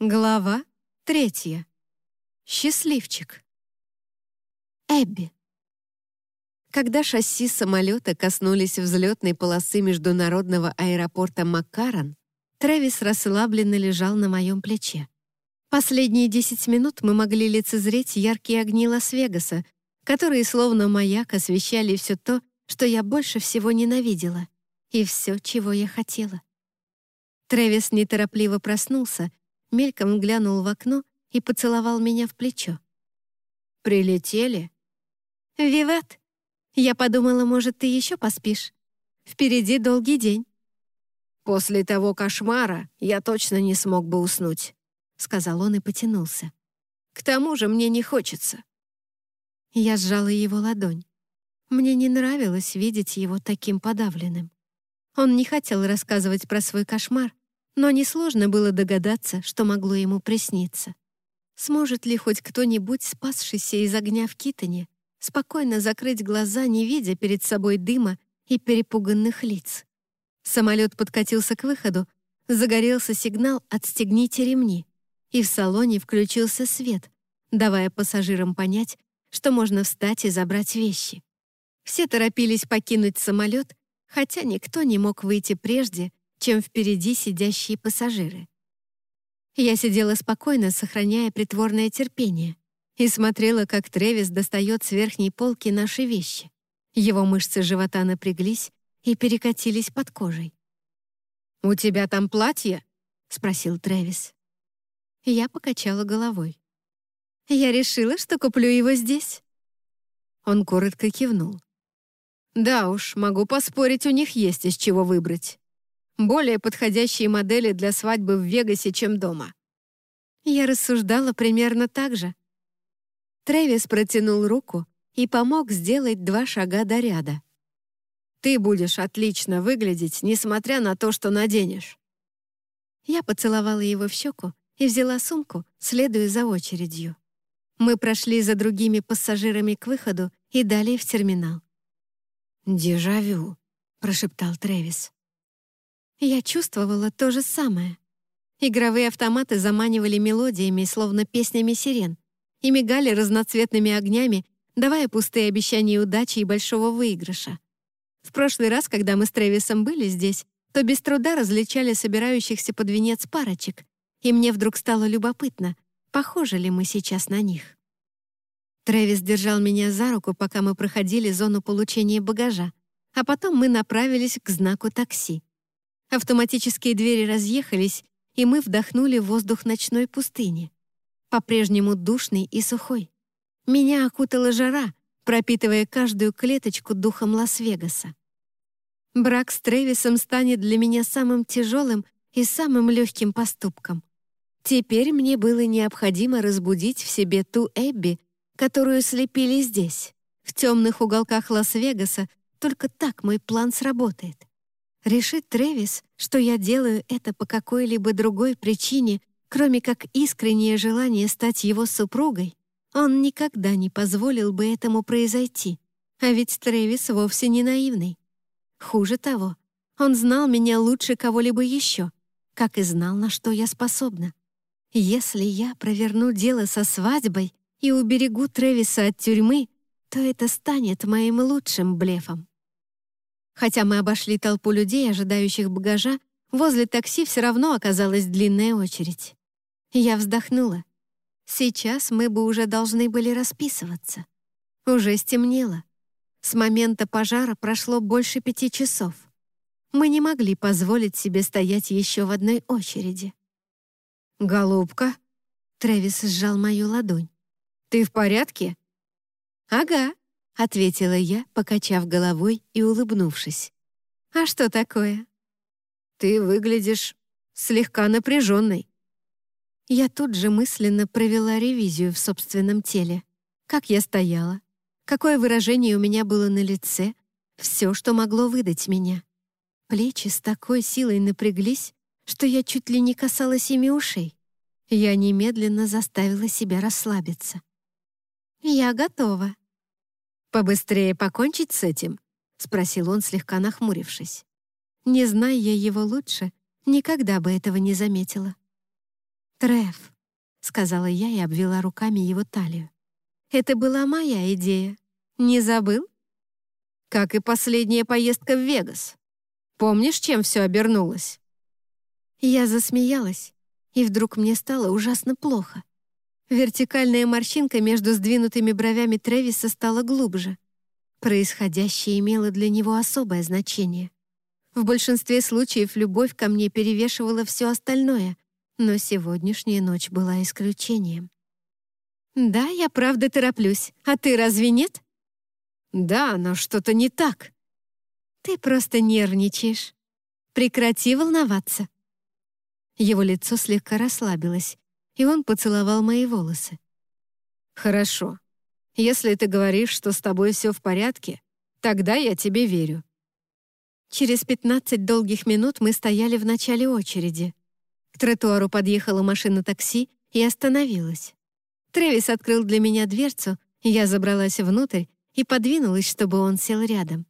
Глава третья. Счастливчик. Эбби. Когда шасси самолета коснулись взлетной полосы международного аэропорта Маккаран, Трэвис расслабленно лежал на моем плече. Последние десять минут мы могли лицезреть яркие огни Лас-Вегаса, которые словно маяк освещали все то, что я больше всего ненавидела, и все, чего я хотела. Трэвис неторопливо проснулся — мельком глянул в окно и поцеловал меня в плечо. «Прилетели?» «Виват! Я подумала, может, ты еще поспишь. Впереди долгий день». «После того кошмара я точно не смог бы уснуть», — сказал он и потянулся. «К тому же мне не хочется». Я сжала его ладонь. Мне не нравилось видеть его таким подавленным. Он не хотел рассказывать про свой кошмар, но несложно было догадаться, что могло ему присниться. Сможет ли хоть кто-нибудь, спасшийся из огня в Китоне, спокойно закрыть глаза, не видя перед собой дыма и перепуганных лиц? Самолет подкатился к выходу, загорелся сигнал «Отстегните ремни», и в салоне включился свет, давая пассажирам понять, что можно встать и забрать вещи. Все торопились покинуть самолет, хотя никто не мог выйти прежде, чем впереди сидящие пассажиры. Я сидела спокойно, сохраняя притворное терпение, и смотрела, как Тревис достает с верхней полки наши вещи. Его мышцы живота напряглись и перекатились под кожей. «У тебя там платье?» — спросил Трэвис. Я покачала головой. «Я решила, что куплю его здесь». Он коротко кивнул. «Да уж, могу поспорить, у них есть из чего выбрать более подходящие модели для свадьбы в Вегасе, чем дома. Я рассуждала примерно так же. Трэвис протянул руку и помог сделать два шага до ряда. «Ты будешь отлично выглядеть, несмотря на то, что наденешь». Я поцеловала его в щеку и взяла сумку, следуя за очередью. Мы прошли за другими пассажирами к выходу и далее в терминал. «Дежавю», — прошептал Трэвис. Я чувствовала то же самое. Игровые автоматы заманивали мелодиями, словно песнями сирен, и мигали разноцветными огнями, давая пустые обещания удачи и большого выигрыша. В прошлый раз, когда мы с Трэвисом были здесь, то без труда различали собирающихся под венец парочек, и мне вдруг стало любопытно, похожи ли мы сейчас на них. Трэвис держал меня за руку, пока мы проходили зону получения багажа, а потом мы направились к знаку такси. Автоматические двери разъехались, и мы вдохнули воздух ночной пустыни. По-прежнему душный и сухой. Меня окутала жара, пропитывая каждую клеточку духом Лас-Вегаса. Брак с Трэвисом станет для меня самым тяжелым и самым легким поступком. Теперь мне было необходимо разбудить в себе ту Эбби, которую слепили здесь, в темных уголках Лас-Вегаса, только так мой план сработает. Решит Трэвис, что я делаю это по какой-либо другой причине, кроме как искреннее желание стать его супругой, он никогда не позволил бы этому произойти. А ведь Трэвис вовсе не наивный. Хуже того, он знал меня лучше кого-либо еще, как и знал, на что я способна. Если я проверну дело со свадьбой и уберегу Трэвиса от тюрьмы, то это станет моим лучшим блефом. Хотя мы обошли толпу людей, ожидающих багажа, возле такси все равно оказалась длинная очередь. Я вздохнула. Сейчас мы бы уже должны были расписываться. Уже стемнело. С момента пожара прошло больше пяти часов. Мы не могли позволить себе стоять еще в одной очереди. «Голубка?» — Трэвис сжал мою ладонь. «Ты в порядке?» «Ага», — ответила я, покачав головой и улыбнувшись. «А что такое?» «Ты выглядишь слегка напряженной». Я тут же мысленно провела ревизию в собственном теле. Как я стояла, какое выражение у меня было на лице, все, что могло выдать меня. Плечи с такой силой напряглись, что я чуть ли не касалась ими ушей. Я немедленно заставила себя расслабиться. «Я готова», «Побыстрее покончить с этим?» — спросил он, слегка нахмурившись. Не зная я его лучше, никогда бы этого не заметила. «Треф», — сказала я и обвела руками его талию. «Это была моя идея. Не забыл?» «Как и последняя поездка в Вегас. Помнишь, чем все обернулось?» Я засмеялась, и вдруг мне стало ужасно плохо. Вертикальная морщинка между сдвинутыми бровями Тревиса стала глубже. Происходящее имело для него особое значение. В большинстве случаев любовь ко мне перевешивала все остальное, но сегодняшняя ночь была исключением. «Да, я правда тороплюсь. А ты разве нет?» «Да, но что-то не так». «Ты просто нервничаешь. Прекрати волноваться». Его лицо слегка расслабилось, и он поцеловал мои волосы. «Хорошо. Если ты говоришь, что с тобой все в порядке, тогда я тебе верю». Через 15 долгих минут мы стояли в начале очереди. К тротуару подъехала машина такси и остановилась. Трэвис открыл для меня дверцу, я забралась внутрь и подвинулась, чтобы он сел рядом.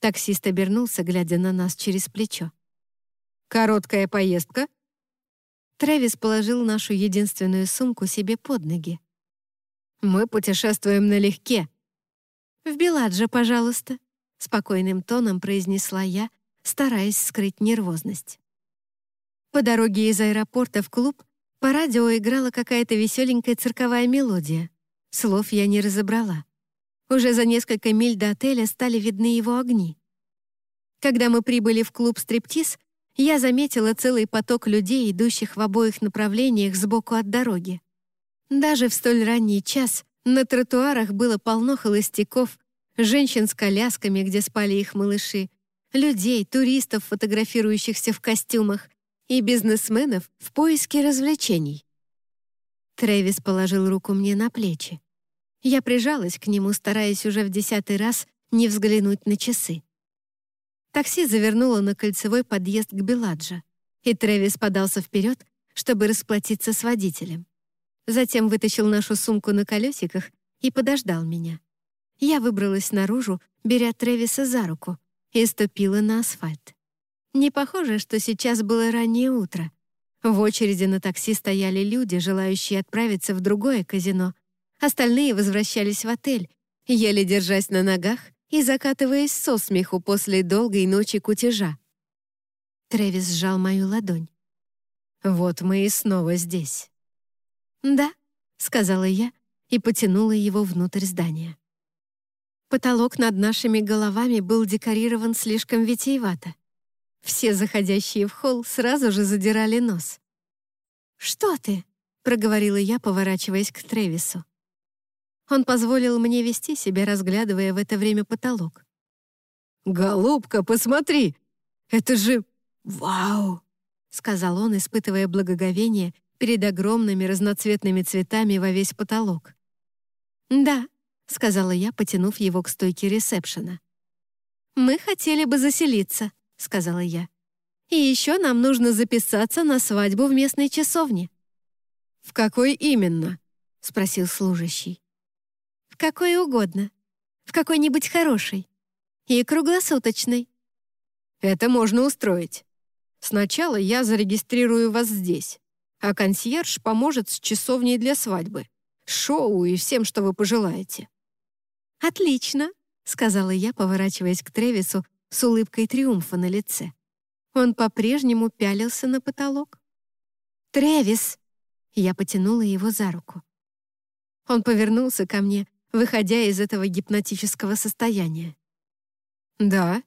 Таксист обернулся, глядя на нас через плечо. «Короткая поездка?» Трэвис положил нашу единственную сумку себе под ноги. Мы путешествуем налегке». «В Беладжа, пожалуйста», — спокойным тоном произнесла я, стараясь скрыть нервозность. По дороге из аэропорта в клуб по радио играла какая-то веселенькая цирковая мелодия. Слов я не разобрала. Уже за несколько миль до отеля стали видны его огни. Когда мы прибыли в клуб «Стриптиз», я заметила целый поток людей, идущих в обоих направлениях сбоку от дороги. Даже в столь ранний час на тротуарах было полно холостяков, женщин с колясками, где спали их малыши, людей, туристов, фотографирующихся в костюмах, и бизнесменов в поиске развлечений. Трэвис положил руку мне на плечи. Я прижалась к нему, стараясь уже в десятый раз не взглянуть на часы. Такси завернуло на кольцевой подъезд к Беладжа, и Трэвис подался вперед, чтобы расплатиться с водителем. Затем вытащил нашу сумку на колесиках и подождал меня. Я выбралась наружу, беря Тревиса за руку, и ступила на асфальт. Не похоже, что сейчас было раннее утро. В очереди на такси стояли люди, желающие отправиться в другое казино. Остальные возвращались в отель, еле держась на ногах и закатываясь со смеху после долгой ночи кутежа. Тревис сжал мою ладонь. «Вот мы и снова здесь». «Да», — сказала я и потянула его внутрь здания. Потолок над нашими головами был декорирован слишком витиевато. Все заходящие в холл сразу же задирали нос. «Что ты?» — проговорила я, поворачиваясь к Тревису. Он позволил мне вести себя, разглядывая в это время потолок. «Голубка, посмотри! Это же... Вау!» — сказал он, испытывая благоговение перед огромными разноцветными цветами во весь потолок. «Да», — сказала я, потянув его к стойке ресепшена. «Мы хотели бы заселиться», — сказала я. «И еще нам нужно записаться на свадьбу в местной часовне». «В какой именно?» — спросил служащий. «В какой угодно. В какой-нибудь хорошей. И круглосуточной». «Это можно устроить. Сначала я зарегистрирую вас здесь а консьерж поможет с часовней для свадьбы, шоу и всем, что вы пожелаете». «Отлично», — сказала я, поворачиваясь к Тревису с улыбкой триумфа на лице. Он по-прежнему пялился на потолок. «Тревис!» — я потянула его за руку. Он повернулся ко мне, выходя из этого гипнотического состояния. «Да?»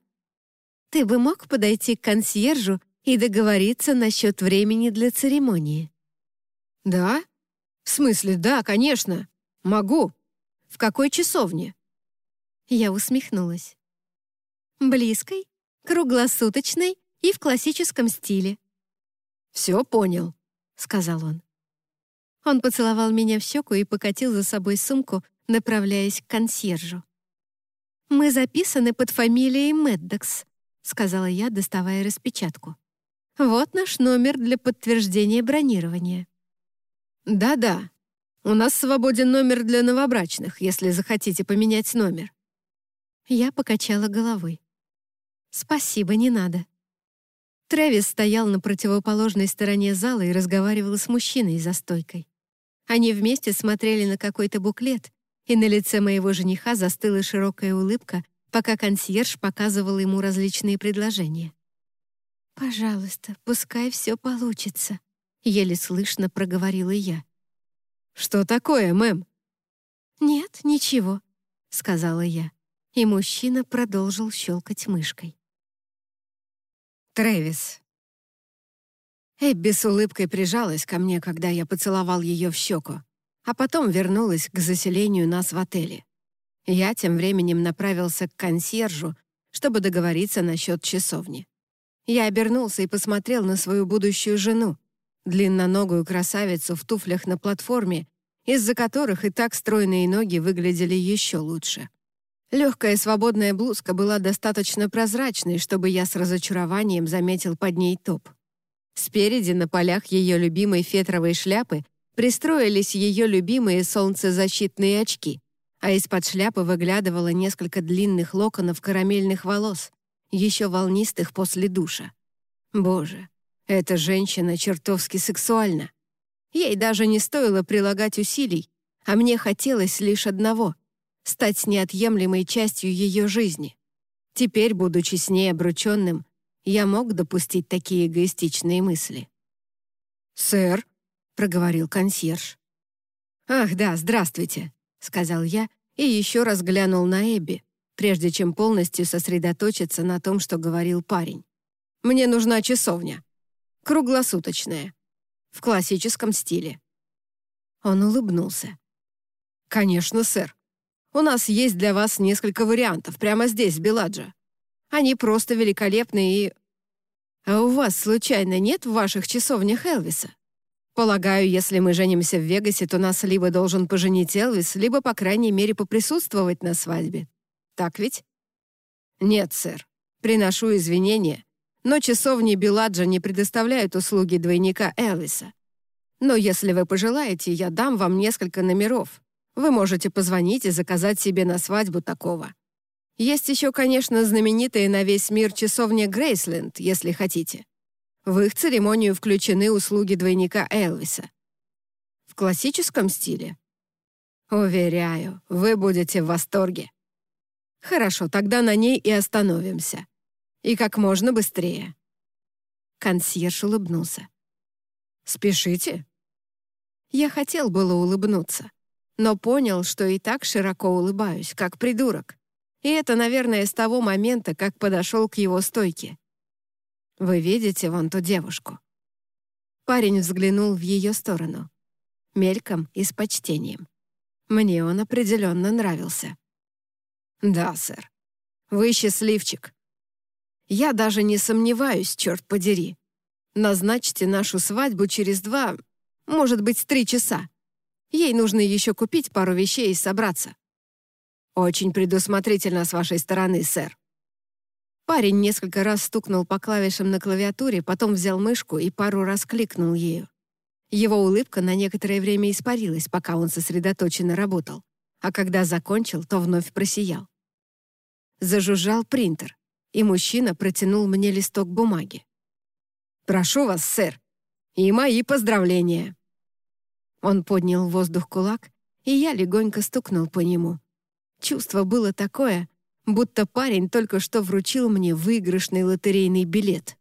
«Ты бы мог подойти к консьержу и договориться насчет времени для церемонии». «Да? В смысле, да, конечно. Могу. В какой часовне?» Я усмехнулась. «Близкой, круглосуточной и в классическом стиле». «Все понял», — сказал он. Он поцеловал меня в щеку и покатил за собой сумку, направляясь к консьержу. «Мы записаны под фамилией Меддокс», — сказала я, доставая распечатку. Вот наш номер для подтверждения бронирования. Да-да, у нас свободен номер для новобрачных, если захотите поменять номер. Я покачала головой. Спасибо, не надо. Трэвис стоял на противоположной стороне зала и разговаривал с мужчиной за стойкой. Они вместе смотрели на какой-то буклет, и на лице моего жениха застыла широкая улыбка, пока консьерж показывал ему различные предложения. «Пожалуйста, пускай все получится», — еле слышно проговорила я. «Что такое, мэм?» «Нет, ничего», — сказала я, и мужчина продолжил щелкать мышкой. Трэвис. Эбби с улыбкой прижалась ко мне, когда я поцеловал ее в щеку, а потом вернулась к заселению нас в отеле. Я тем временем направился к консьержу, чтобы договориться насчет часовни. Я обернулся и посмотрел на свою будущую жену, длинноногую красавицу в туфлях на платформе, из-за которых и так стройные ноги выглядели еще лучше. Легкая свободная блузка была достаточно прозрачной, чтобы я с разочарованием заметил под ней топ. Спереди на полях ее любимой фетровой шляпы пристроились ее любимые солнцезащитные очки, а из-под шляпы выглядывало несколько длинных локонов карамельных волос, еще волнистых после душа. Боже, эта женщина чертовски сексуальна. Ей даже не стоило прилагать усилий, а мне хотелось лишь одного — стать неотъемлемой частью ее жизни. Теперь, будучи с ней обрученным, я мог допустить такие эгоистичные мысли. «Сэр», — проговорил консьерж. «Ах, да, здравствуйте», — сказал я и еще раз глянул на Эбби, прежде чем полностью сосредоточиться на том, что говорил парень. «Мне нужна часовня. Круглосуточная. В классическом стиле». Он улыбнулся. «Конечно, сэр. У нас есть для вас несколько вариантов прямо здесь, в Беладжа. Они просто великолепны и... А у вас, случайно, нет в ваших часовнях Элвиса? Полагаю, если мы женимся в Вегасе, то нас либо должен поженить Элвис, либо, по крайней мере, поприсутствовать на свадьбе. Так ведь? Нет, сэр. Приношу извинения, но часовни Беладжа не предоставляют услуги двойника Элвиса. Но если вы пожелаете, я дам вам несколько номеров. Вы можете позвонить и заказать себе на свадьбу такого. Есть еще, конечно, знаменитая на весь мир часовня Грейсленд, если хотите. В их церемонию включены услуги двойника Элвиса. В классическом стиле? Уверяю, вы будете в восторге. Хорошо, тогда на ней и остановимся. И как можно быстрее. Консьерж улыбнулся. «Спешите?» Я хотел было улыбнуться, но понял, что и так широко улыбаюсь, как придурок. И это, наверное, с того момента, как подошел к его стойке. «Вы видите вон ту девушку?» Парень взглянул в ее сторону. Мельком и с почтением. Мне он определенно нравился. «Да, сэр. Вы счастливчик. Я даже не сомневаюсь, черт подери. Назначьте нашу свадьбу через два, может быть, три часа. Ей нужно еще купить пару вещей и собраться. «Очень предусмотрительно с вашей стороны, сэр». Парень несколько раз стукнул по клавишам на клавиатуре, потом взял мышку и пару раз кликнул ею. Его улыбка на некоторое время испарилась, пока он сосредоточенно работал, а когда закончил, то вновь просиял. Зажужжал принтер, и мужчина протянул мне листок бумаги. «Прошу вас, сэр, и мои поздравления!» Он поднял в воздух кулак, и я легонько стукнул по нему. Чувство было такое, будто парень только что вручил мне выигрышный лотерейный билет.